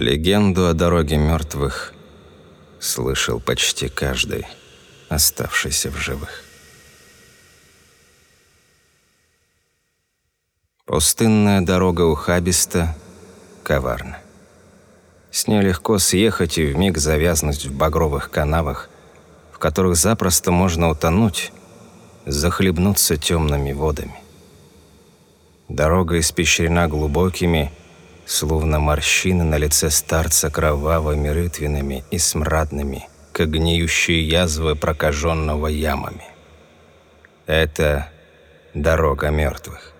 Легенду о дороге мертвых слышал почти каждый, оставшийся в живых. Пустынная дорога ухабиста, коварна. С ней легко съехать и вмиг завязнуть в багровых канавах, в которых запросто можно утонуть, захлебнуться темными водами. Дорога испещрена глубокими, словно морщины на лице старца кровавыми рытвинами и смрадными, как гниющие язвы прокаженного ямами. Это дорога мертвых.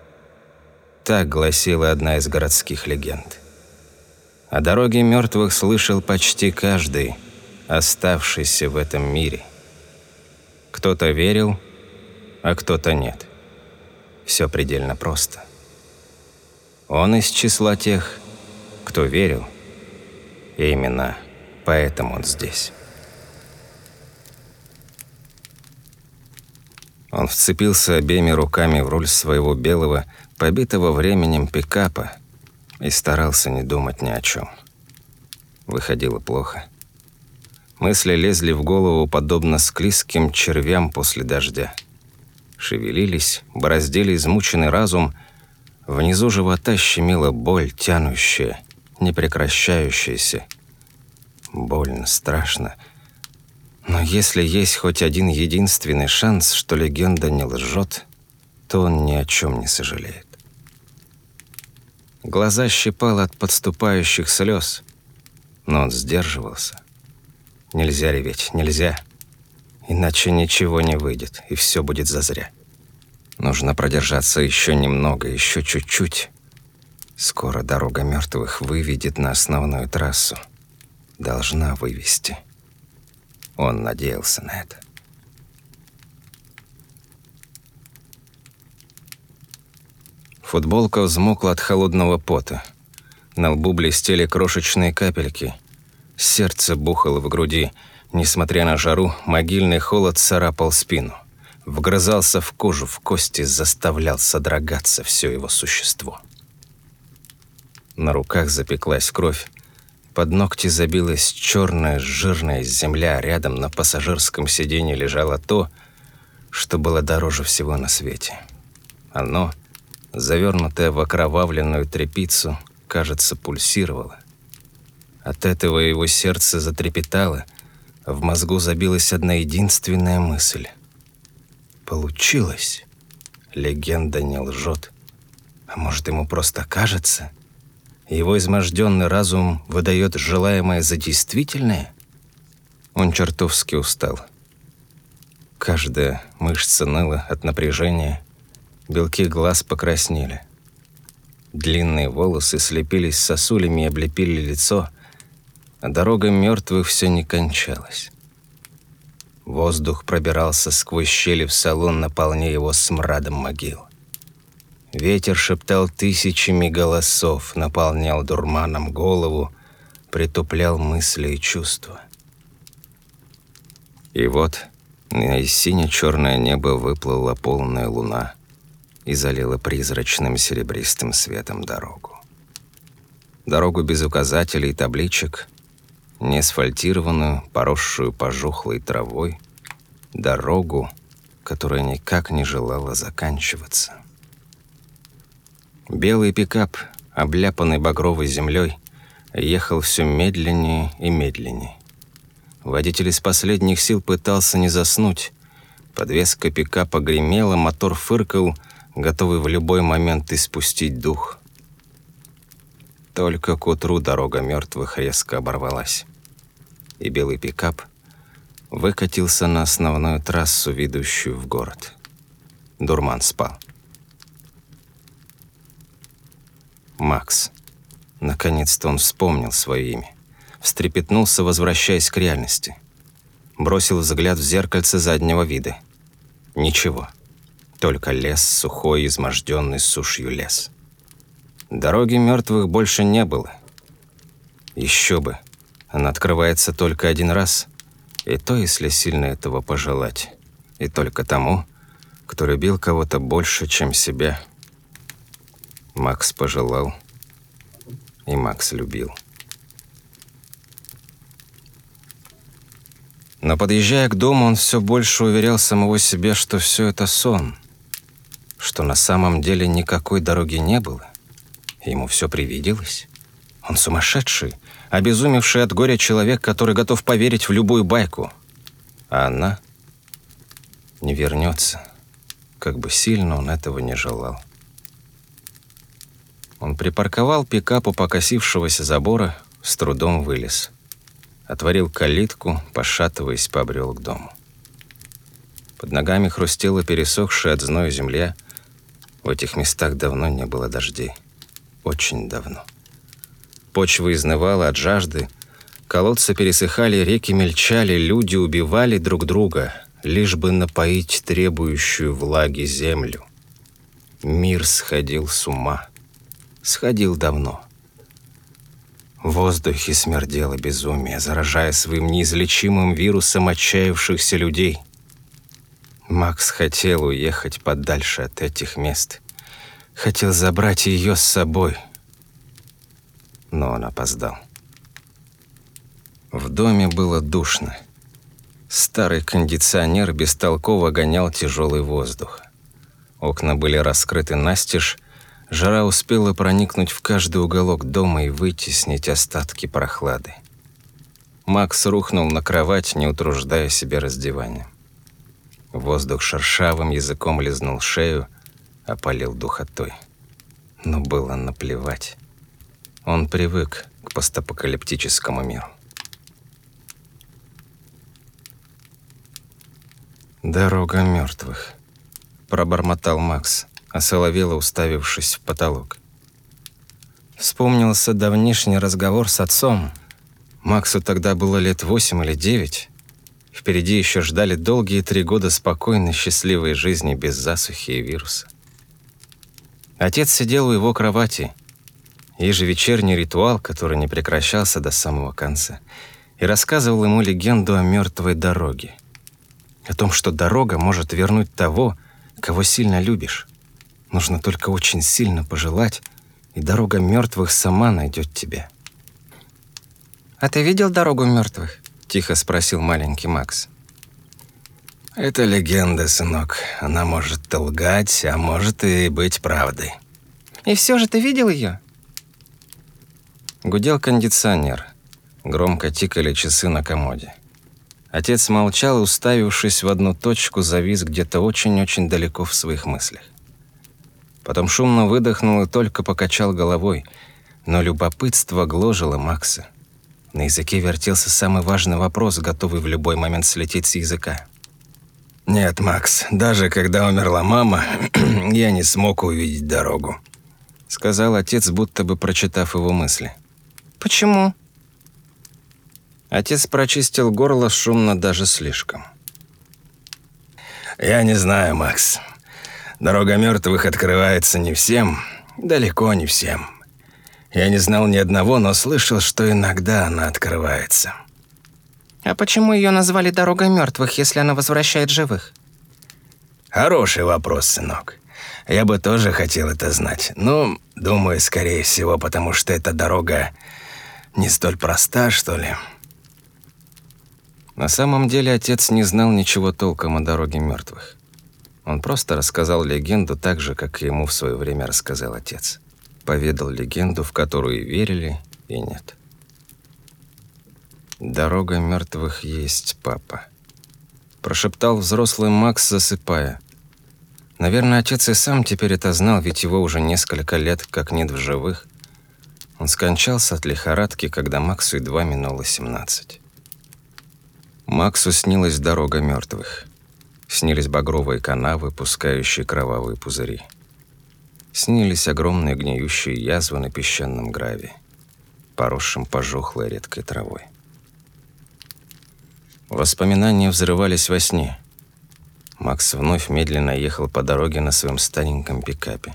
Так гласила одна из городских легенд. О дороге мертвых слышал почти каждый, оставшийся в этом мире. Кто-то верил, а кто-то нет. Все предельно просто. Он из числа тех, кто верил. И именно поэтому он здесь. Он вцепился обеими руками в руль своего белого, побитого временем пикапа и старался не думать ни о чем. Выходило плохо. Мысли лезли в голову подобно склизким червям после дождя. Шевелились, бороздили измученный разум. Внизу живота щемила боль, тянущая, непрекращающаяся. Больно, страшно. Но если есть хоть один единственный шанс, что легенда не лжет, то он ни о чем не сожалеет. Глаза щипало от подступающих слез, но он сдерживался. Нельзя реветь, нельзя. Иначе ничего не выйдет, и все будет зазря. Нужно продержаться еще немного, еще чуть-чуть. Скоро дорога мертвых выведет на основную трассу. Должна вывести. Он надеялся на это. Футболка взмокла от холодного пота. На лбу блестели крошечные капельки. Сердце бухало в груди. Несмотря на жару, могильный холод царапал спину. Вгрызался в кожу, в кости, заставлял содрогаться все его существо. На руках запеклась кровь. Под ногти забилась черная жирная земля, рядом на пассажирском сиденье лежало то, что было дороже всего на свете. Оно, завернутое в окровавленную тряпицу, кажется, пульсировало. От этого его сердце затрепетало, в мозгу забилась одна единственная мысль. Получилось. Легенда не лжет. А может, ему просто кажется? Его изможденный разум выдает желаемое за действительное? Он чертовски устал. Каждая мышца ныла от напряжения, белки глаз покраснели. Длинные волосы слепились сосулями и облепили лицо, а дорога мертвых все не кончалась. Воздух пробирался сквозь щели в салон, наполняя его смрадом могил. Ветер шептал тысячами голосов, наполнял дурманом голову, притуплял мысли и чувства. И вот на сине-черное небо выплыла полная луна и залила призрачным серебристым светом дорогу. Дорогу без указателей и табличек, не асфальтированную, поросшую пожухлой травой, дорогу, которая никак не желала заканчиваться. Белый пикап, обляпанный багровой землей, ехал все медленнее и медленнее. Водитель из последних сил пытался не заснуть. Подвеска пикапа гремела, мотор фыркал, готовый в любой момент испустить дух. Только к утру дорога мертвых резко оборвалась. И белый пикап выкатился на основную трассу, ведущую в город. Дурман спал. Макс. Наконец-то он вспомнил свое имя. Встрепетнулся, возвращаясь к реальности. Бросил взгляд в зеркальце заднего вида. Ничего. Только лес, сухой, изможденный сушью лес. Дороги мертвых больше не было. Еще бы. Она открывается только один раз. И то, если сильно этого пожелать. И только тому, кто любил кого-то больше, чем себя – Макс пожелал, и Макс любил. Но подъезжая к дому, он все больше уверял самого себя, что все это сон, что на самом деле никакой дороги не было. Ему все привиделось. Он сумасшедший, обезумевший от горя человек, который готов поверить в любую байку. А она не вернется, как бы сильно он этого не желал. Он припарковал пикап у покосившегося забора, с трудом вылез. Отворил калитку, пошатываясь, побрел к дому. Под ногами хрустела пересохшая от зноя земля. В этих местах давно не было дождей. Очень давно. Почва изнывала от жажды, колодцы пересыхали, реки мельчали, люди убивали друг друга, лишь бы напоить требующую влаги землю. Мир сходил с ума. Сходил давно. В воздухе смердело безумие, заражая своим неизлечимым вирусом отчаявшихся людей. Макс хотел уехать подальше от этих мест. Хотел забрать ее с собой. Но он опоздал. В доме было душно. Старый кондиционер бестолково гонял тяжелый воздух. Окна были раскрыты настежь, Жара успела проникнуть в каждый уголок дома и вытеснить остатки прохлады. Макс рухнул на кровать, не утруждая себя раздеванием. Воздух шершавым языком лизнул шею, опалил духотой. Но было наплевать. Он привык к постапокалиптическому миру. «Дорога мертвых», — пробормотал Макс осоловела, уставившись в потолок. Вспомнился давнишний разговор с отцом. Максу тогда было лет восемь или девять. Впереди еще ждали долгие три года спокойной, счастливой жизни без засухи и вируса. Отец сидел у его кровати, ежевечерний ритуал, который не прекращался до самого конца, и рассказывал ему легенду о мертвой дороге. О том, что дорога может вернуть того, кого сильно любишь. Нужно только очень сильно пожелать, и дорога мертвых сама найдет тебя. «А ты видел дорогу мертвых?» – тихо спросил маленький Макс. «Это легенда, сынок. Она может лгать, а может и быть правдой». «И все же ты видел ее?» Гудел кондиционер. Громко тикали часы на комоде. Отец молчал, уставившись в одну точку, завис где-то очень-очень далеко в своих мыслях. Потом шумно выдохнул и только покачал головой. Но любопытство гложило Макса. На языке вертелся самый важный вопрос, готовый в любой момент слететь с языка. «Нет, Макс, даже когда умерла мама, я не смог увидеть дорогу», сказал отец, будто бы прочитав его мысли. «Почему?» Отец прочистил горло шумно даже слишком. «Я не знаю, Макс. Дорога мертвых открывается не всем, далеко не всем. Я не знал ни одного, но слышал, что иногда она открывается. А почему ее назвали «Дорогой мертвых», если она возвращает живых? Хороший вопрос, сынок. Я бы тоже хотел это знать. Но, думаю, скорее всего, потому что эта дорога не столь проста, что ли. На самом деле отец не знал ничего толком о дороге мертвых. Он просто рассказал легенду так же, как ему в свое время рассказал отец. Поведал легенду, в которую верили, и нет. «Дорога мертвых есть, папа», – прошептал взрослый Макс, засыпая. Наверное, отец и сам теперь это знал, ведь его уже несколько лет как нет в живых. Он скончался от лихорадки, когда Максу едва минуло 17. Максу снилась дорога мертвых. Снились багровые канавы, пускающие кровавые пузыри. Снились огромные гниющие язвы на песчаном граве, поросшим пожухлой редкой травой. Воспоминания взрывались во сне. Макс вновь медленно ехал по дороге на своем стареньком пикапе.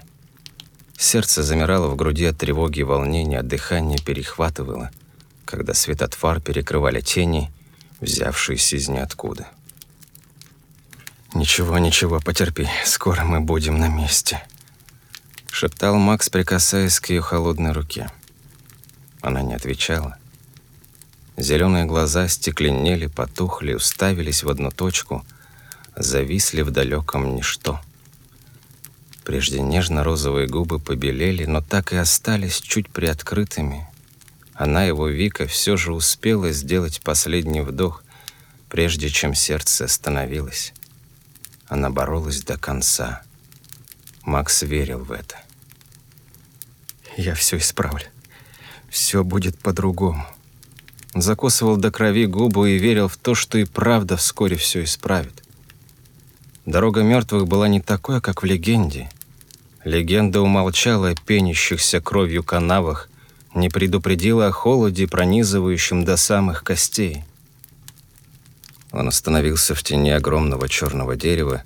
Сердце замирало в груди от тревоги и волнения, а дыхание перехватывало, когда свет от фар перекрывали тени, взявшиеся из ниоткуда. «Ничего, ничего, потерпи, скоро мы будем на месте», — шептал Макс, прикасаясь к ее холодной руке. Она не отвечала. Зеленые глаза стекленели, потухли, уставились в одну точку, зависли в далеком ничто. Прежде нежно-розовые губы побелели, но так и остались чуть приоткрытыми. Она, его Вика, все же успела сделать последний вдох, прежде чем сердце остановилось. Она боролась до конца. Макс верил в это. «Я все исправлю. Все будет по-другому». Закусывал до крови губу и верил в то, что и правда вскоре все исправит. Дорога мертвых была не такой, как в легенде. Легенда умолчала о пенящихся кровью канавах, не предупредила о холоде, пронизывающем до самых костей. Он остановился в тени огромного черного дерева,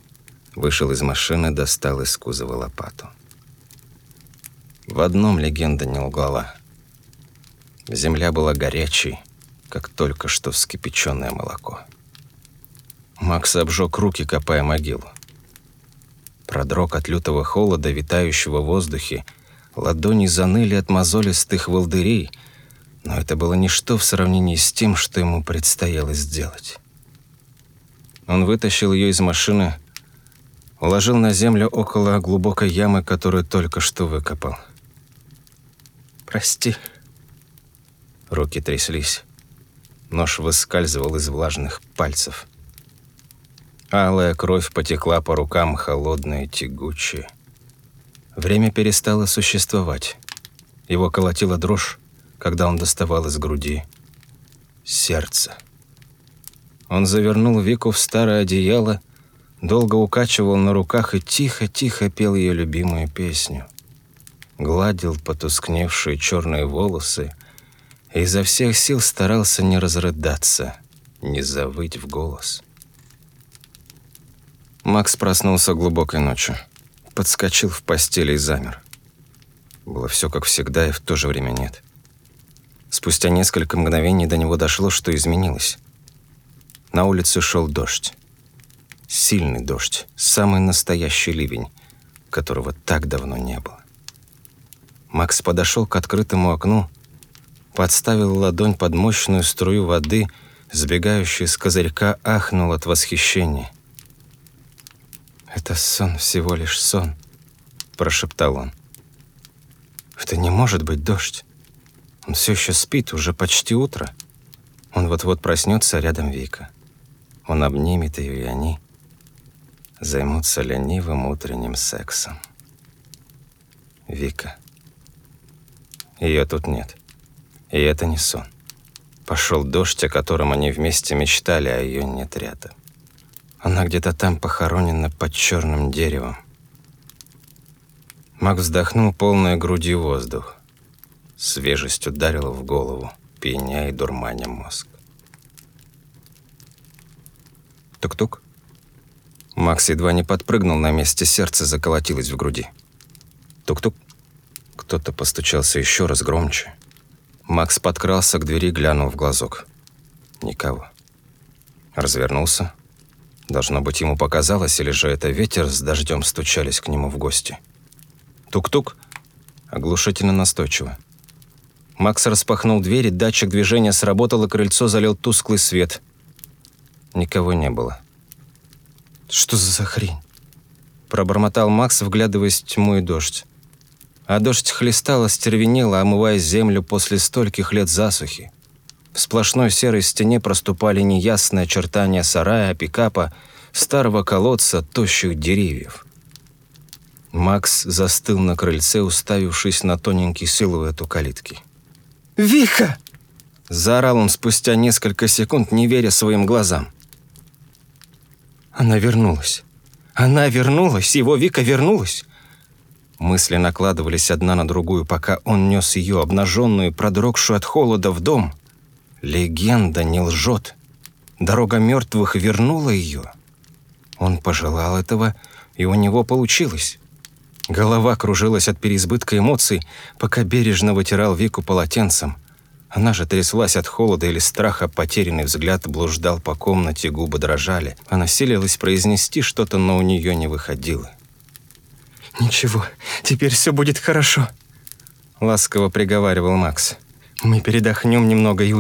вышел из машины, достал из кузова лопату. В одном легенда не лгала. Земля была горячей, как только что вскипяченное молоко. Макс обжег руки, копая могилу. Продрог от лютого холода, витающего в воздухе, ладони заныли от мозолистых волдырей, но это было ничто в сравнении с тем, что ему предстояло сделать. Он вытащил ее из машины, уложил на землю около глубокой ямы, которую только что выкопал. «Прости». Руки тряслись. Нож выскальзывал из влажных пальцев. Алая кровь потекла по рукам, холодная и тягучая. Время перестало существовать. Его колотила дрожь, когда он доставал из груди сердце. Он завернул Вику в старое одеяло, долго укачивал на руках и тихо-тихо пел ее любимую песню. Гладил потускневшие черные волосы и изо всех сил старался не разрыдаться, не завыть в голос. Макс проснулся глубокой ночью, подскочил в постели и замер. Было все как всегда и в то же время нет. Спустя несколько мгновений до него дошло, что изменилось. На улице шел дождь. Сильный дождь, самый настоящий ливень, которого так давно не было. Макс подошел к открытому окну, подставил ладонь под мощную струю воды, сбегающая с козырька ахнул от восхищения. «Это сон, всего лишь сон», – прошептал он. «Это не может быть дождь. Он все еще спит, уже почти утро. Он вот-вот проснется рядом Вика». Он обнимет ее, и они займутся ленивым утренним сексом. Вика. Ее тут нет. И это не сон. Пошел дождь, о котором они вместе мечтали, а ее нет рядом. Она где-то там похоронена под черным деревом. Мак вздохнул полной грудью воздух. Свежесть ударила в голову, пьяня и дурманя мозг. Тук-тук. Макс едва не подпрыгнул на месте, сердце заколотилось в груди. Тук-тук. Кто-то постучался еще раз громче. Макс подкрался к двери, глянул в глазок. Никого. Развернулся. Должно быть, ему показалось, или же это ветер с дождем стучались к нему в гости. Тук-тук. Оглушительно настойчиво. Макс распахнул дверь, датчик движения сработал, и крыльцо залил тусклый свет. Никого не было. «Что за хрень?» Пробормотал Макс, вглядываясь в тьму и дождь. А дождь хлестал, остервенело, омывая землю после стольких лет засухи. В сплошной серой стене проступали неясные очертания сарая, пикапа, старого колодца, тощих деревьев. Макс застыл на крыльце, уставившись на тоненький силуэт у калитки. «Вика!» Заорал он спустя несколько секунд, не веря своим глазам. Она вернулась. Она вернулась, его Вика вернулась. Мысли накладывались одна на другую, пока он нес ее, обнаженную, продрогшую от холода, в дом. Легенда не лжет. Дорога мертвых вернула ее. Он пожелал этого, и у него получилось. Голова кружилась от переизбытка эмоций, пока бережно вытирал Вику полотенцем. Она же тряслась от холода или страха, потерянный взгляд блуждал по комнате, губы дрожали. Она силилась произнести что-то, но у нее не выходило. «Ничего, теперь все будет хорошо», — ласково приговаривал Макс. «Мы передохнем немного и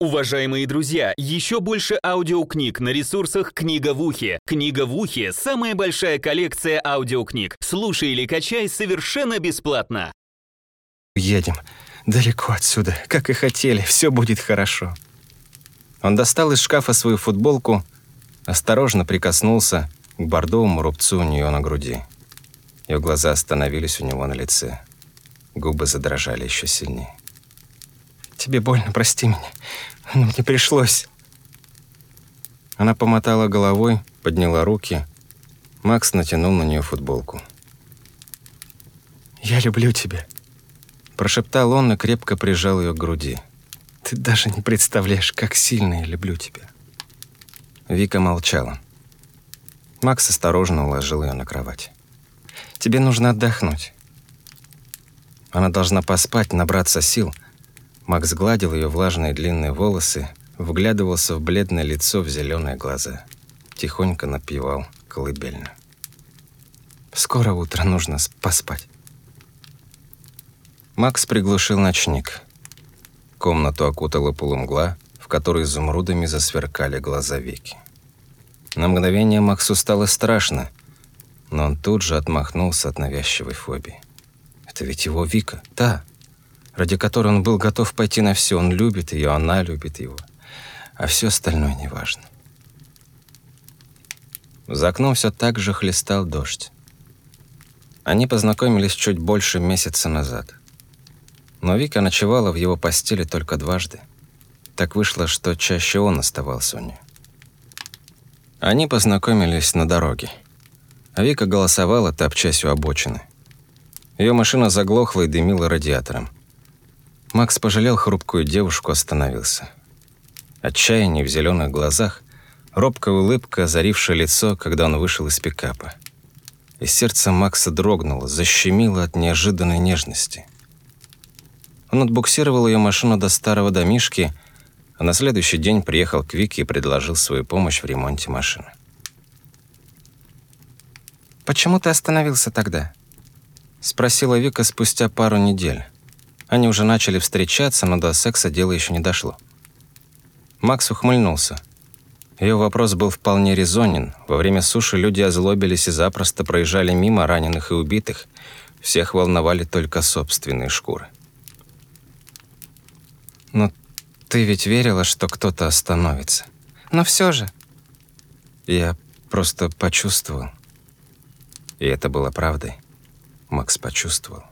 Уважаемые друзья, еще больше аудиокниг на ресурсах «Книга в ухе». «Книга в ухе» — самая большая коллекция аудиокниг. Слушай или качай совершенно бесплатно. Едем. Далеко отсюда. Как и хотели. Все будет хорошо. Он достал из шкафа свою футболку, осторожно прикоснулся к бордовому рубцу у нее на груди. Ее глаза остановились у него на лице. Губы задрожали еще сильнее. «Тебе больно, прости меня. Но мне пришлось». Она помотала головой, подняла руки. Макс натянул на нее футболку. «Я люблю тебя», – прошептал он и крепко прижал ее к груди. «Ты даже не представляешь, как сильно я люблю тебя». Вика молчала. Макс осторожно уложил ее на кровать. «Тебе нужно отдохнуть. Она должна поспать, набраться сил». Макс гладил ее влажные длинные волосы, вглядывался в бледное лицо, в зеленые глаза. Тихонько напевал колыбельно. «Скоро утро, нужно поспать». Макс приглушил ночник. Комнату окутала полумгла, в которой изумрудами засверкали глаза Вики. На мгновение Максу стало страшно, но он тут же отмахнулся от навязчивой фобии. Это ведь его Вика, та, ради которой он был готов пойти на все. Он любит ее, она любит его. А все остальное неважно. За окном все так же хлестал дождь. Они познакомились чуть больше месяца назад. Но Вика ночевала в его постели только дважды. Так вышло, что чаще он оставался у нее. Они познакомились на дороге. Вика голосовала, топчась у обочины. Ее машина заглохла и дымила радиатором. Макс пожалел хрупкую девушку, остановился. Отчаяние в зеленых глазах, робкая улыбка, озарившая лицо, когда он вышел из пикапа. И сердце Макса дрогнуло, защемило от неожиданной нежности. Он отбуксировал ее машину до старого домишки, а на следующий день приехал к Вике и предложил свою помощь в ремонте машины. «Почему ты остановился тогда?» – спросила Вика спустя пару недель. Они уже начали встречаться, но до секса дело еще не дошло. Макс ухмыльнулся. Ее вопрос был вполне резонен. Во время суши люди озлобились и запросто проезжали мимо раненых и убитых. Всех волновали только собственные шкуры. «Но ты ведь верила, что кто-то остановится?» «Но все же...» Я просто почувствовал. И это было правдой. Макс почувствовал.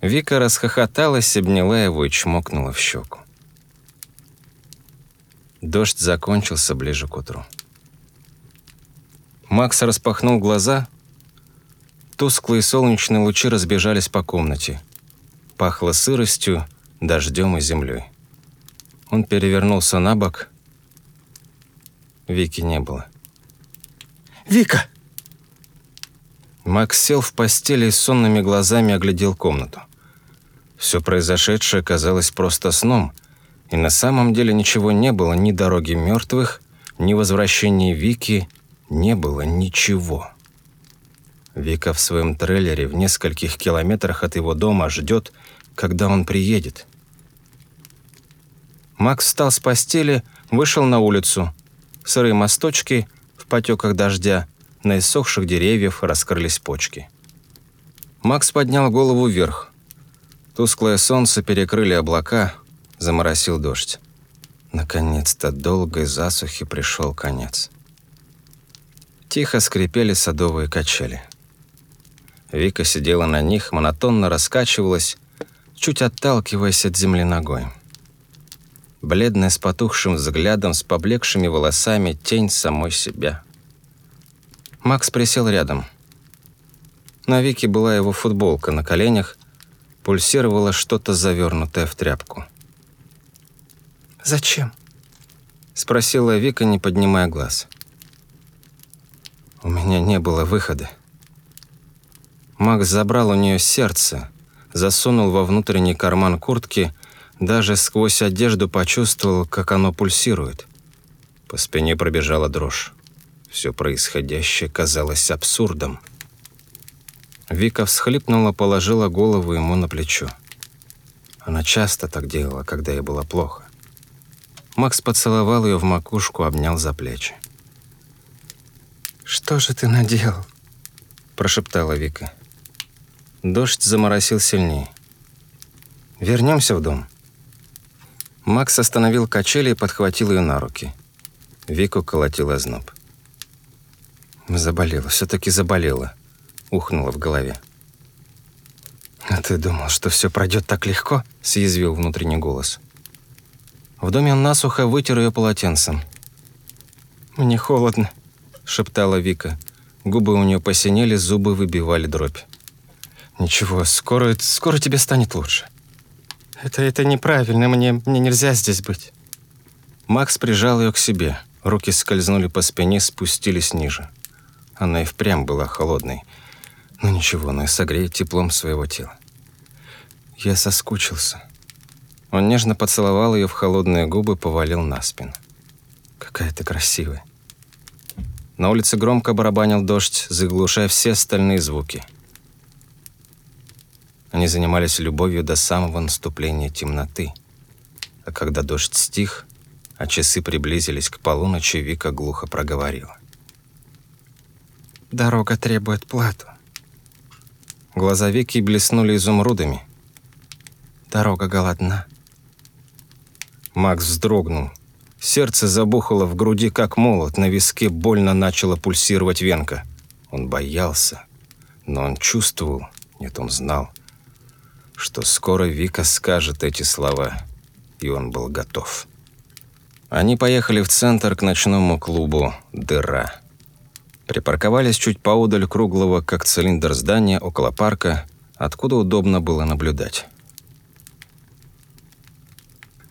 Вика расхохоталась, обняла его и чмокнула в щеку. Дождь закончился ближе к утру. Макс распахнул глаза. Тусклые солнечные лучи разбежались по комнате. Пахло сыростью, дождем и землей. Он перевернулся на бок. Вики не было. «Вика!» Макс сел в постели и сонными глазами оглядел комнату. Все произошедшее казалось просто сном, и на самом деле ничего не было, ни дороги мертвых, ни возвращения Вики, не было ничего. Вика в своем трейлере в нескольких километрах от его дома ждет, когда он приедет. Макс встал с постели, вышел на улицу. Сырые мосточки в потеках дождя, на иссохших деревьев раскрылись почки. Макс поднял голову вверх. Тусклое солнце перекрыли облака, заморосил дождь. Наконец-то долгой засухи пришел конец. Тихо скрипели садовые качели. Вика сидела на них, монотонно раскачивалась, чуть отталкиваясь от земли ногой. Бледная с потухшим взглядом, с поблекшими волосами, тень самой себя. Макс присел рядом. На Вике была его футболка на коленях, пульсировало что-то завернутое в тряпку. «Зачем?» – спросила Вика, не поднимая глаз. «У меня не было выхода». Макс забрал у нее сердце, засунул во внутренний карман куртки, даже сквозь одежду почувствовал, как оно пульсирует. По спине пробежала дрожь. Все происходящее казалось абсурдом. Вика всхлипнула, положила голову ему на плечо. Она часто так делала, когда ей было плохо. Макс поцеловал ее в макушку, обнял за плечи. «Что же ты наделал?» – прошептала Вика. Дождь заморосил сильнее. «Вернемся в дом». Макс остановил качели и подхватил ее на руки. Вику колотил озноб. «Заболела, все-таки заболела», — ухнула в голове. «А ты думал, что все пройдет так легко?» — съязвил внутренний голос. В доме он насухо вытер ее полотенцем. «Мне холодно», — шептала Вика. Губы у нее посинели, зубы выбивали дробь. «Ничего, скоро, скоро тебе станет лучше». «Это, это неправильно, мне, мне нельзя здесь быть». Макс прижал ее к себе. Руки скользнули по спине, спустились ниже. Она и впрямь была холодной. Но ничего, она и согреет теплом своего тела. Я соскучился. Он нежно поцеловал ее в холодные губы, повалил на спину. «Какая ты красивая». На улице громко барабанил дождь, заглушая все остальные звуки. Они занимались любовью до самого наступления темноты. А когда дождь стих, а часы приблизились к полуночи, Вика глухо проговорила. «Дорога требует плату». Глаза Вики блеснули изумрудами. «Дорога голодна». Макс вздрогнул. Сердце забухало в груди, как молот, на виске больно начала пульсировать венка. Он боялся, но он чувствовал, нет, он знал, что скоро Вика скажет эти слова, и он был готов. Они поехали в центр к ночному клубу «Дыра». Припарковались чуть поодаль круглого, как цилиндр здания, около парка, откуда удобно было наблюдать.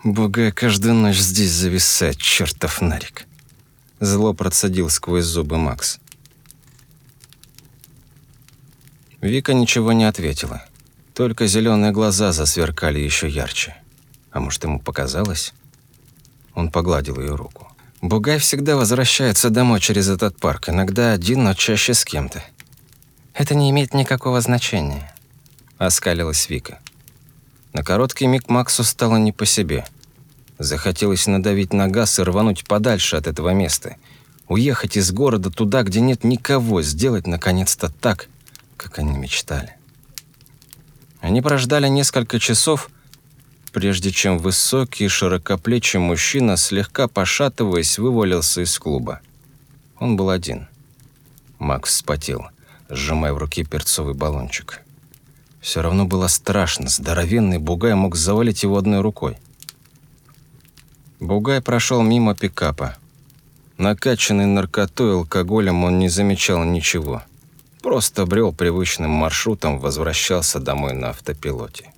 Бугай каждую ночь здесь зависает, чертов нарик. Зло процедил сквозь зубы Макс. Вика ничего не ответила. Только зеленые глаза засверкали еще ярче. А может, ему показалось? Он погладил ее руку. Бугай всегда возвращается домой через этот парк, иногда один, но чаще с кем-то. Это не имеет никакого значения, оскалилась Вика. На короткий миг Максу стало не по себе. Захотелось надавить на газ и рвануть подальше от этого места. Уехать из города туда, где нет никого, сделать наконец-то так, как они мечтали. Они прождали несколько часов, прежде чем высокий, широкоплечий мужчина, слегка пошатываясь, вывалился из клуба. Он был один. Макс вспотел, сжимая в руке перцовый баллончик. Все равно было страшно, здоровенный бугай мог завалить его одной рукой. Бугай прошел мимо пикапа. Накачанный наркотой и алкоголем он не замечал ничего. Просто брел привычным маршрутом, возвращался домой на автопилоте.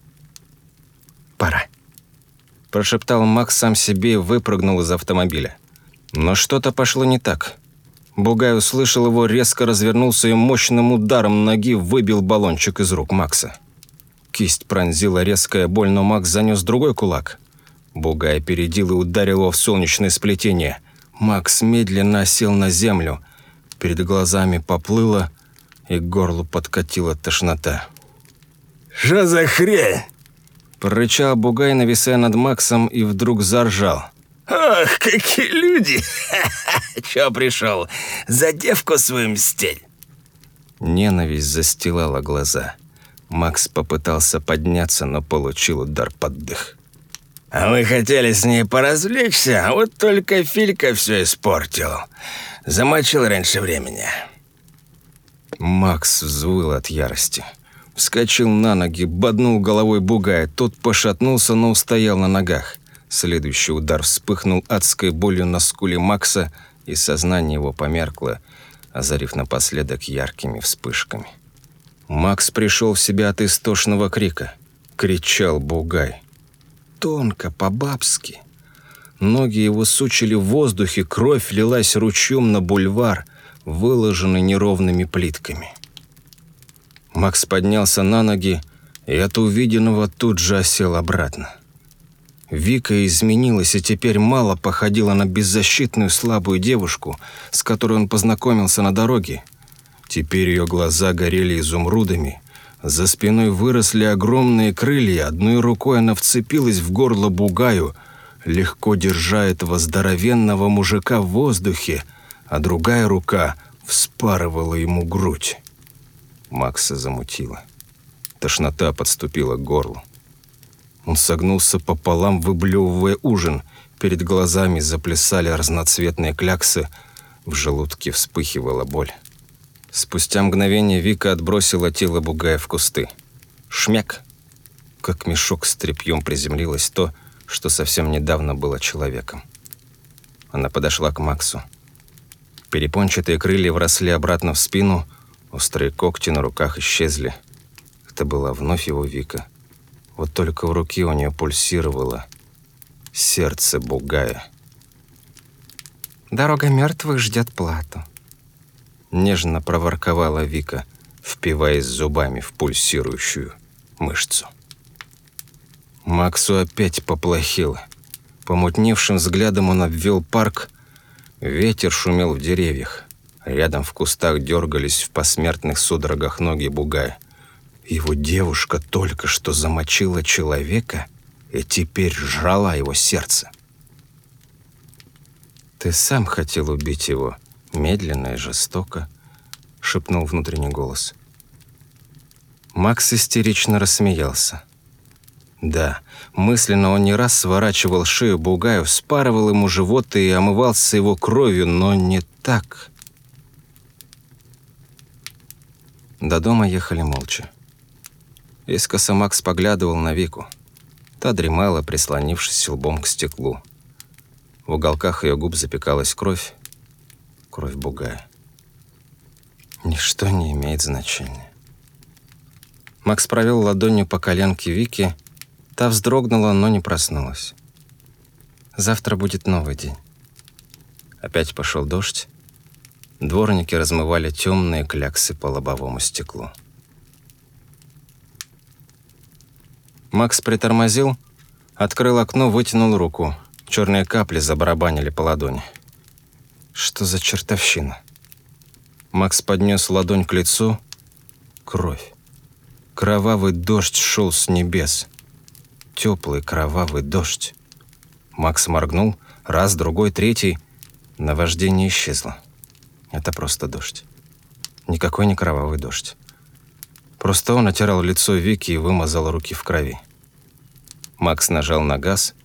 «Пора», – прошептал Макс сам себе и выпрыгнул из автомобиля. Но что-то пошло не так. Бугай услышал его, резко развернулся и мощным ударом ноги выбил баллончик из рук Макса. Кисть пронзила резкая боль, но Макс занес другой кулак – Бугай опередил и ударил его в солнечное сплетение. Макс медленно сел на землю. Перед глазами поплыло, и к горлу подкатила тошнота. «Что за хрень?» Прорычал Бугай, нависая над Максом, и вдруг заржал. «Ох, какие люди! Чё пришел? За девку свою мстить?» Ненависть застилала глаза. Макс попытался подняться, но получил удар под дых. А мы хотели с ней поразвлечься, а вот только Филька все испортил. Замочил раньше времени. Макс взвыл от ярости. Вскочил на ноги, боднул головой бугая. Тот пошатнулся, но устоял на ногах. Следующий удар вспыхнул адской болью на скуле Макса, и сознание его померкло, озарив напоследок яркими вспышками. Макс пришел в себя от истошного крика. Кричал бугай тонко, по-бабски. Ноги его сучили в воздухе, кровь лилась ручьем на бульвар, выложенный неровными плитками. Макс поднялся на ноги и от увиденного тут же осел обратно. Вика изменилась и теперь мало походила на беззащитную слабую девушку, с которой он познакомился на дороге. Теперь ее глаза горели изумрудами, за спиной выросли огромные крылья, одной рукой она вцепилась в горло бугаю, легко держа этого здоровенного мужика в воздухе, а другая рука вспарывала ему грудь. Макса замутила. Тошнота подступила к горлу. Он согнулся пополам, выблевывая ужин. Перед глазами заплясали разноцветные кляксы, в желудке вспыхивала боль. Спустя мгновение Вика отбросила тело бугая в кусты. Шмяк! Как мешок с тряпьем приземлилось то, что совсем недавно было человеком. Она подошла к Максу. Перепончатые крылья вросли обратно в спину, острые когти на руках исчезли. Это была вновь его Вика. Вот только в руке у нее пульсировало сердце бугая. «Дорога мертвых ждет плату», — нежно проворковала Вика, впиваясь зубами в пульсирующую мышцу. Максу опять поплохело. Помутневшим взглядом он обвел парк. Ветер шумел в деревьях. Рядом в кустах дергались в посмертных судорогах ноги бугая. Его девушка только что замочила человека и теперь жрала его сердце. «Ты сам хотел убить его, медленно и жестоко», — шепнул внутренний голос. Макс истерично рассмеялся. Да, мысленно он не раз сворачивал шею Бугаю, спарывал ему живот и омывался его кровью, но не так. До дома ехали молча. Искоса Макс поглядывал на Вику. Та дремала, прислонившись лбом к стеклу. В уголках ее губ запекалась кровь. Кровь Бугая. Ничто не имеет значения. Макс провел ладонью по коленке Вики, Та вздрогнула, но не проснулась. Завтра будет новый день. Опять пошел дождь. Дворники размывали темные кляксы по лобовому стеклу. Макс притормозил, открыл окно, вытянул руку. Черные капли забарабанили по ладони. Что за чертовщина? Макс поднес ладонь к лицу. Кровь. Кровавый дождь шел с небес теплый кровавый дождь. Макс моргнул, раз, другой, третий. Наваждение исчезло. Это просто дождь. Никакой не кровавый дождь. Просто он отирал лицо Вики и вымазал руки в крови. Макс нажал на газ.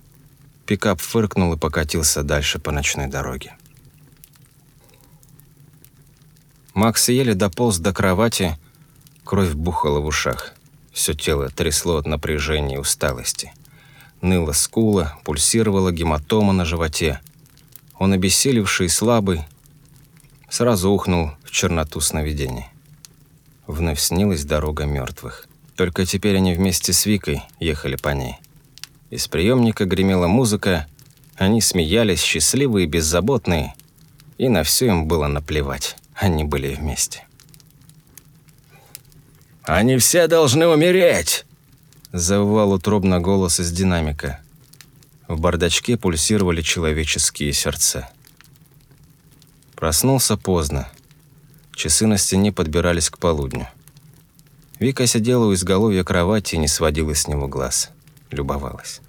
Пикап фыркнул и покатился дальше по ночной дороге. Макс еле дополз до кровати, кровь бухала в ушах. Все тело трясло от напряжения и усталости. Ныла скула, пульсировала гематома на животе. Он, обессилевший и слабый, сразу ухнул в черноту сновидений. Вновь снилась дорога мертвых. Только теперь они вместе с Викой ехали по ней. Из приемника гремела музыка, они смеялись, счастливые беззаботные, и на все им было наплевать, они были вместе. Они все должны умереть!» Завывал утробно голос из динамика. В бардачке пульсировали человеческие сердца. Проснулся поздно. Часы на стене подбирались к полудню. Вика сидела у изголовья кровати и не сводила с него глаз. Любовалась.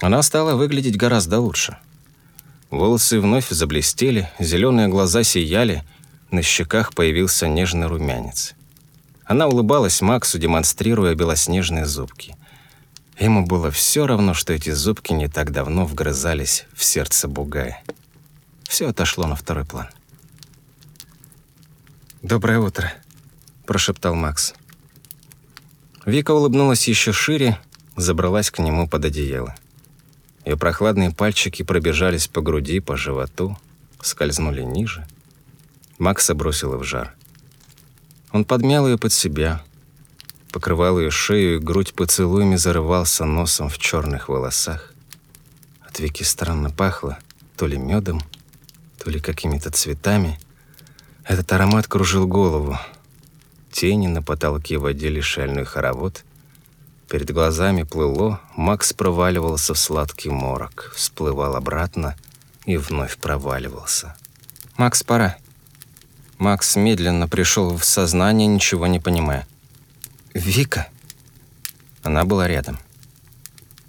Она стала выглядеть гораздо лучше. Волосы вновь заблестели, зеленые глаза сияли, на щеках появился нежный румянец. Она улыбалась Максу, демонстрируя белоснежные зубки. Ему было все равно, что эти зубки не так давно вгрызались в сердце Бугая. Все отошло на второй план. «Доброе утро», – прошептал Макс. Вика улыбнулась еще шире, забралась к нему под одеяло. Ее прохладные пальчики пробежались по груди, по животу, скользнули ниже. Макса бросила в жар. Он подмял ее под себя, покрывал ее шею и грудь поцелуями зарывался носом в черных волосах. От Вики странно пахло, то ли медом, то ли какими-то цветами. Этот аромат кружил голову. Тени на потолке водили шальной хоровод. Перед глазами плыло, Макс проваливался в сладкий морок, всплывал обратно и вновь проваливался. «Макс, пора», Макс медленно пришел в сознание, ничего не понимая. «Вика?» Она была рядом.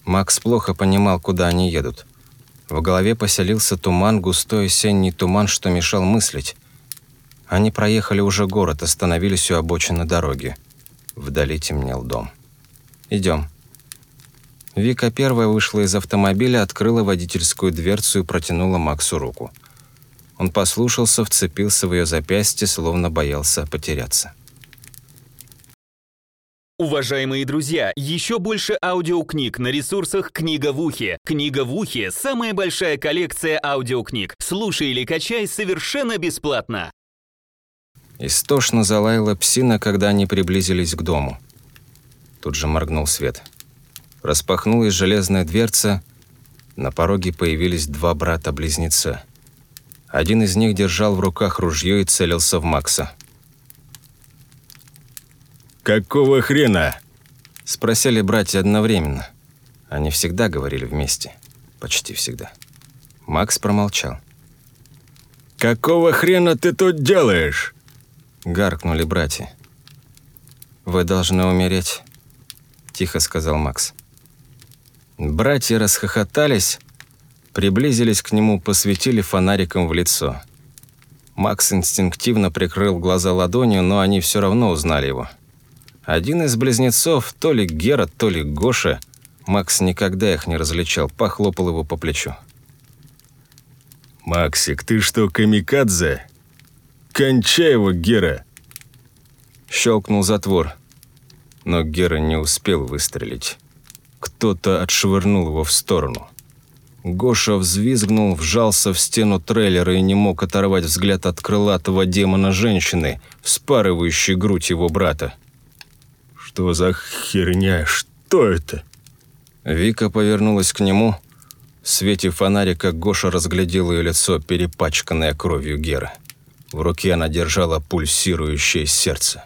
Макс плохо понимал, куда они едут. В голове поселился туман, густой осенний туман, что мешал мыслить. Они проехали уже город, остановились у обочины дороги. Вдали темнел дом. «Идем». Вика первая вышла из автомобиля, открыла водительскую дверцу и протянула Максу руку. Он послушался, вцепился в ее запястье, словно боялся потеряться. Уважаемые друзья, еще больше аудиокниг на ресурсах «Книга в ухе». «Книга в ухе» — самая большая коллекция аудиокниг. Слушай или качай совершенно бесплатно. Истошно залаяла псина, когда они приблизились к дому. Тут же моргнул свет. Распахнулась железная дверца. На пороге появились два брата-близнеца. Один из них держал в руках ружье и целился в Макса. «Какого хрена?» Спросили братья одновременно. Они всегда говорили вместе. Почти всегда. Макс промолчал. «Какого хрена ты тут делаешь?» Гаркнули братья. «Вы должны умереть», – тихо сказал Макс. Братья расхохотались, приблизились к нему, посветили фонариком в лицо. Макс инстинктивно прикрыл глаза ладонью, но они все равно узнали его. Один из близнецов, то ли Гера, то ли Гоша, Макс никогда их не различал, похлопал его по плечу. «Максик, ты что, камикадзе? Кончай его, Гера!» Щелкнул затвор, но Гера не успел выстрелить. Кто-то отшвырнул его в сторону. Гоша взвизгнул, вжался в стену трейлера и не мог оторвать взгляд от крылатого демона женщины, вспарывающей грудь его брата. «Что за херня? Что это?» Вика повернулась к нему. В свете фонарика Гоша разглядел ее лицо, перепачканное кровью Геры. В руке она держала пульсирующее сердце.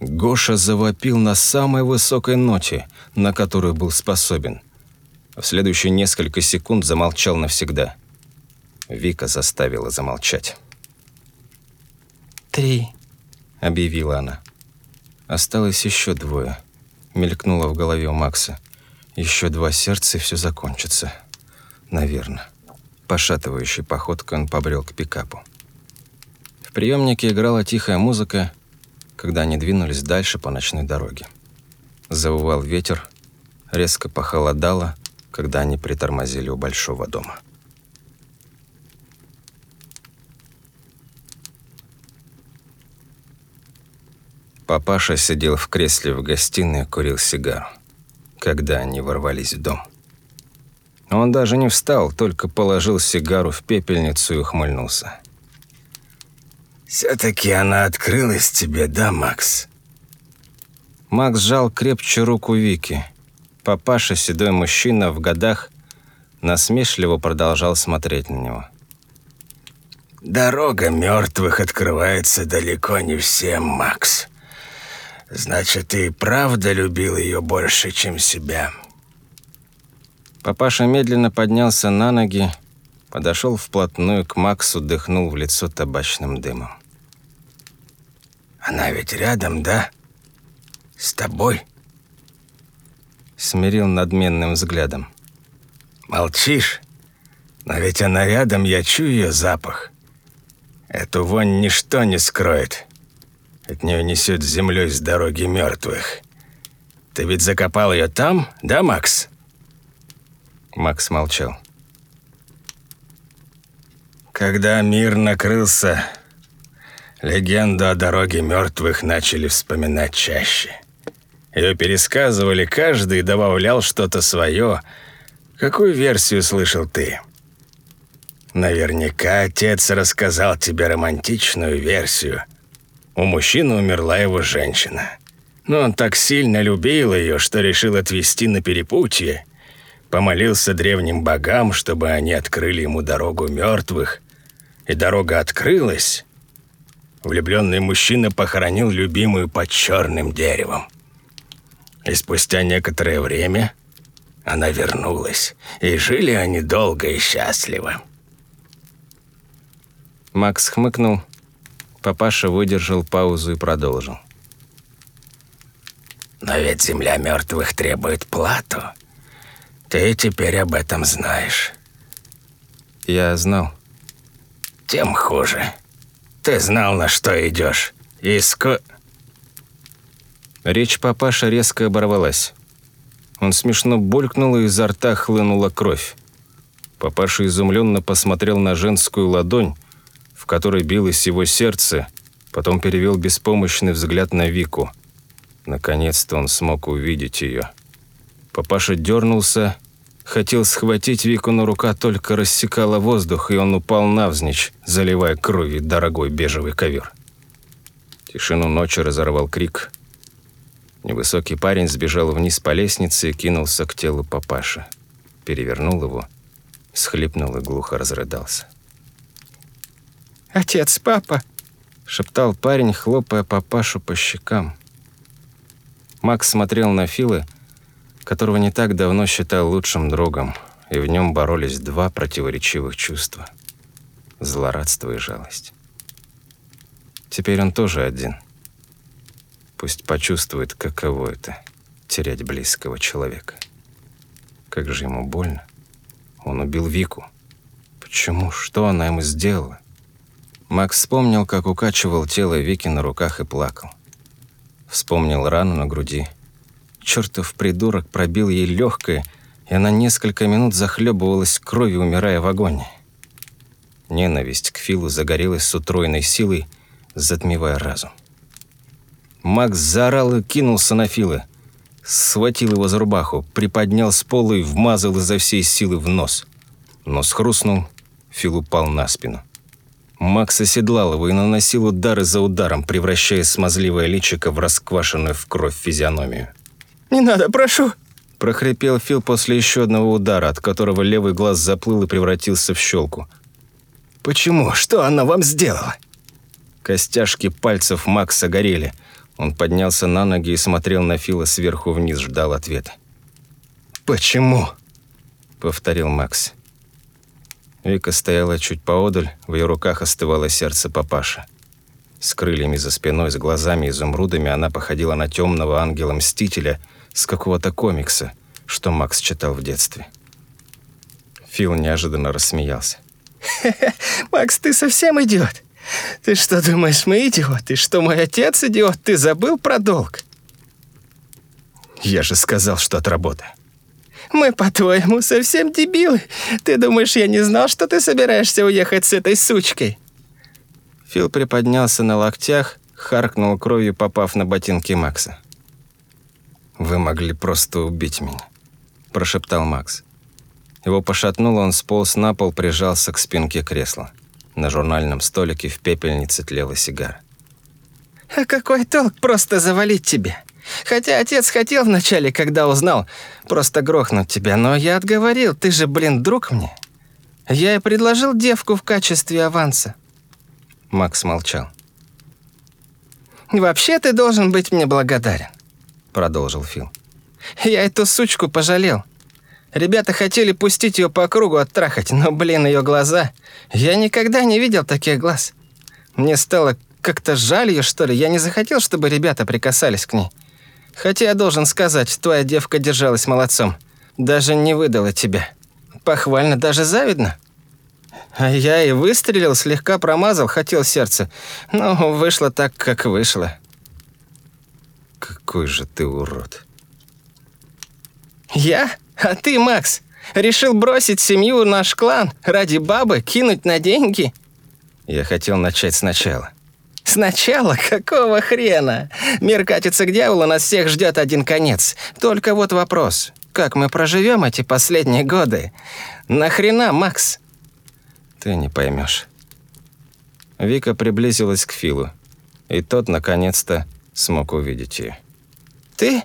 Гоша завопил на самой высокой ноте, на которую был способен. В следующие несколько секунд замолчал навсегда. Вика заставила замолчать. Три. объявила она. Осталось еще двое. Мелькнуло в голове у Макса. Еще два сердца, и все закончится. Наверное. Пошатывающей походкой он побрел к пикапу. В приемнике играла тихая музыка, когда они двинулись дальше по ночной дороге. Завывал ветер, резко похолодало, когда они притормозили у большого дома. Папаша сидел в кресле в гостиной и курил сигару, когда они ворвались в дом. Он даже не встал, только положил сигару в пепельницу и ухмыльнулся. «Все-таки она открылась тебе, да, Макс?» Макс сжал крепче руку Вики. Папаша, седой мужчина в годах, насмешливо продолжал смотреть на него. «Дорога мертвых открывается далеко не всем, Макс. Значит, ты и правда любил ее больше, чем себя». Папаша медленно поднялся на ноги, подошел вплотную к Максу, дыхнул в лицо табачным дымом. «Она ведь рядом, да? С тобой?» Смирил надменным взглядом. «Молчишь? Но ведь она рядом, я чую ее запах. Эту вонь ничто не скроет. От нее несет землей с дороги мертвых. Ты ведь закопал ее там, да, Макс?» Макс молчал. Когда мир накрылся, легенду о дороге мертвых начали вспоминать чаще. Ее пересказывали, каждый добавлял что-то свое. Какую версию слышал ты? Наверняка отец рассказал тебе романтичную версию. У мужчины умерла его женщина. Но он так сильно любил ее, что решил отвезти на перепутье. Помолился древним богам, чтобы они открыли ему дорогу мертвых. И дорога открылась. Влюбленный мужчина похоронил любимую под черным деревом. И спустя некоторое время она вернулась, и жили они долго и счастливо. Макс хмыкнул. Папаша выдержал паузу и продолжил. Но ведь земля мертвых требует плату. Ты теперь об этом знаешь. Я знал. Тем хуже. Ты знал, на что идешь. И ско... Речь папаша резко оборвалась. Он смешно булькнул, и изо рта хлынула кровь. Папаша изумленно посмотрел на женскую ладонь, в которой билось его сердце, потом перевел беспомощный взгляд на Вику. Наконец-то он смог увидеть ее. Папаша дернулся, хотел схватить Вику, но рука только рассекала воздух, и он упал навзничь, заливая кровью дорогой бежевый ковер. Тишину ночи разорвал крик – Невысокий парень сбежал вниз по лестнице и кинулся к телу папаши. Перевернул его, схлипнул и глухо разрыдался. «Отец, папа!» – шептал парень, хлопая папашу по щекам. Макс смотрел на Филы, которого не так давно считал лучшим другом, и в нем боролись два противоречивых чувства – злорадство и жалость. Теперь он тоже один – Пусть почувствует, каково это — терять близкого человека. Как же ему больно. Он убил Вику. Почему? Что она ему сделала? Макс вспомнил, как укачивал тело Вики на руках и плакал. Вспомнил рану на груди. Чертов придурок пробил ей легкое, и она несколько минут захлебывалась кровью, умирая в агонии. Ненависть к Филу загорелась с утроенной силой, затмевая разум. Макс заорал и кинулся на Фила. Схватил его за рубаху, приподнял с пола и вмазал изо всей силы в нос. Нос хрустнул, Фил упал на спину. Макс оседлал его и наносил удары за ударом, превращая смазливое личико в расквашенную в кровь физиономию. «Не надо, прошу!» прохрипел Фил после еще одного удара, от которого левый глаз заплыл и превратился в щелку. «Почему? Что она вам сделала?» Костяшки пальцев Макса горели. Он поднялся на ноги и смотрел на Фила сверху вниз, ждал ответа. «Почему?» — повторил Макс. Вика стояла чуть поодаль, в ее руках остывало сердце папаши. С крыльями за спиной, с глазами изумрудами она походила на темного ангела-мстителя с какого-то комикса, что Макс читал в детстве. Фил неожиданно рассмеялся. Макс, ты совсем идиот? Ты что думаешь, мы идиоты? Что мой отец идиот? Ты забыл про долг? Я же сказал, что от работы. Мы, по-твоему, совсем дебилы? Ты думаешь, я не знал, что ты собираешься уехать с этой сучкой? Фил приподнялся на локтях, харкнул кровью, попав на ботинки Макса. «Вы могли просто убить меня», – прошептал Макс. Его пошатнуло, он сполз на пол, прижался к спинке кресла. На журнальном столике в пепельнице тлела сигара. «А какой толк просто завалить тебя? Хотя отец хотел вначале, когда узнал, просто грохнуть тебя, но я отговорил, ты же, блин, друг мне. Я и предложил девку в качестве аванса». Макс молчал. «Вообще ты должен быть мне благодарен», — продолжил Фил. «Я эту сучку пожалел. Ребята хотели пустить ее по кругу оттрахать, но, блин, ее глаза... Я никогда не видел таких глаз. Мне стало как-то жаль ее, что ли. Я не захотел, чтобы ребята прикасались к ней. Хотя я должен сказать, твоя девка держалась молодцом. Даже не выдала тебя. Похвально, даже завидно. А я и выстрелил, слегка промазал, хотел сердце. Но вышло так, как вышло. Какой же ты урод. Я? А ты, Макс, решил бросить семью, наш клан, ради бабы, кинуть на деньги? Я хотел начать сначала. Сначала? Какого хрена? Мир катится к дьяволу, нас всех ждет один конец. Только вот вопрос. Как мы проживем эти последние годы? Нахрена, Макс? Ты не поймешь. Вика приблизилась к Филу, и тот, наконец-то, смог увидеть ее. «Ты?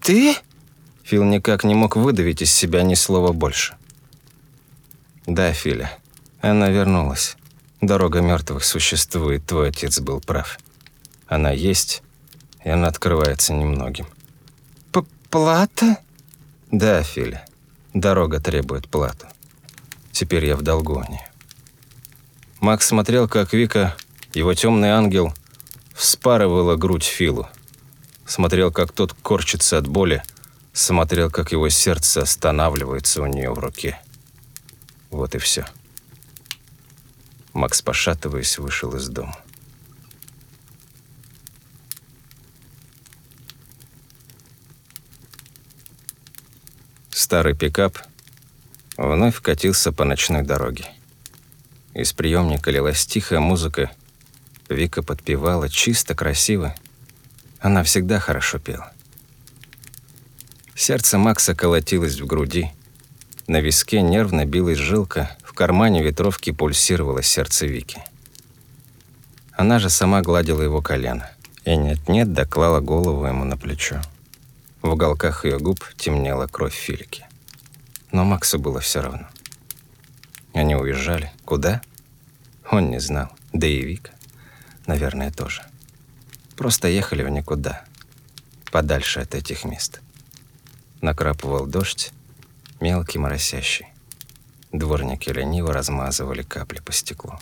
Ты?» Фил никак не мог выдавить из себя ни слова больше. «Да, Филя, она вернулась. Дорога мертвых существует, твой отец был прав. Она есть, и она открывается немногим». П «Плата?» «Да, Филя, дорога требует плату. Теперь я в долгу у нее». Макс смотрел, как Вика, его темный ангел, вспарывала грудь Филу. Смотрел, как тот корчится от боли, Смотрел, как его сердце останавливается у нее в руке. Вот и все. Макс, пошатываясь, вышел из дома. Старый пикап вновь катился по ночной дороге. Из приемника лилась тихая музыка. Вика подпевала чисто, красиво. Она всегда хорошо пела. Сердце Макса колотилось в груди. На виске нервно билась жилка, в кармане ветровки пульсировало сердце Вики. Она же сама гладила его колено и нет-нет доклала голову ему на плечо. В уголках ее губ темнела кровь Филики. Но Максу было все равно. Они уезжали. Куда? Он не знал. Да и Вика, наверное, тоже. Просто ехали в никуда. Подальше от этих мест. Накрапывал дождь, мелкий моросящий. Дворники лениво размазывали капли по стеклу.